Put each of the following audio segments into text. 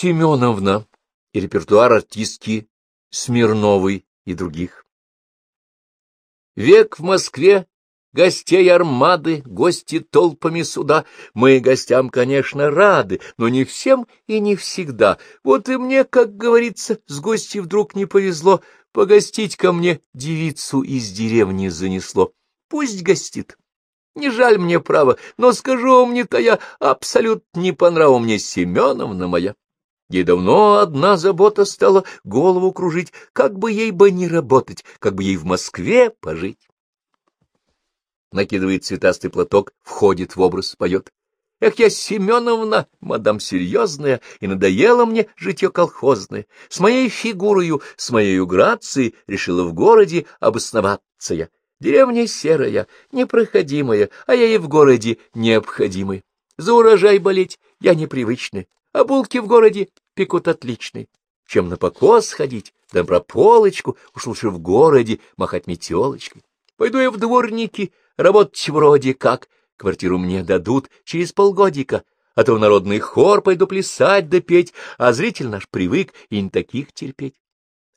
Семеновна и репертуар артистки Смирновой и других. Век в Москве Гостей армады, гости толпами сюда. Мы гостям, конечно, рады, но не всем и не всегда. Вот и мне, как говорится, с гостей вдруг не повезло. Погостить ко мне девицу из деревни занесло. Пусть гостит. Не жаль мне права, но скажу вам не-то я, абсолютно не по нраву мне Семеновна моя. Ей давно одна забота стала голову кружить, как бы ей бы не работать, как бы ей в Москве пожить накидывает цветастый платок, входит в образ, поет. Эх, я Семеновна, мадам серьезная, и надоело мне житье колхозное. С моей фигурою, с моей грацией решила в городе обосноваться я. Деревня серая, непроходимая, а я и в городе необходимый. За урожай болеть я непривычный, а булки в городе пекут отличный. Чем на покос ходить, да прополочку, уж лучше в городе махать метелочкой. Пойду я в дворники, Работать вроде как. Квартиру мне дадут через полгодика, а то в народный хор пойду плясать да петь, а зритель наш привык и не таких терпеть.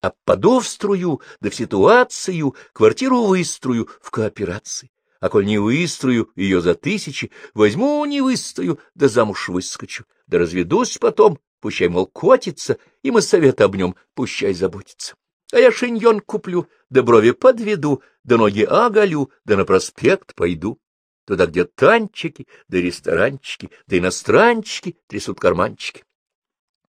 А поду в струю, да в ситуацию, квартиру выстрою в кооперации. А коль не выстрою ее за тысячи, возьму, не выстою, да замуж выскочу, да разведусь потом, пущай, мол, котится, и мы совет об нем, пущай заботится. А я шиньон куплю, да брови подведу, да ноги оголю, да на проспект пойду. Туда, где танчики, да ресторанчики, да иностранчики трясут карманчики.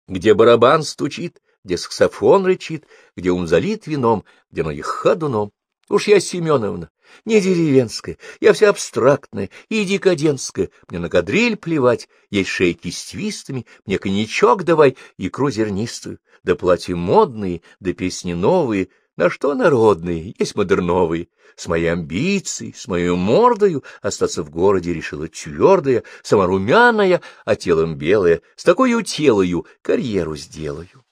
Где барабан стучит, где саксофон рычит, где ум залит вином, где ноги ходуном. Уж я Семеновна, не деревенская, я вся абстрактная и декадентская. Мне на кадриль плевать, есть шейки с твистами, мне коньячок давай, икру зернистую, да платья модные, да песни новые, на что народные, есть модерновые. С моей амбицией, с моей мордою остаться в городе решила твердая, сама румяная, а телом белая, с такой телою карьеру сделаю.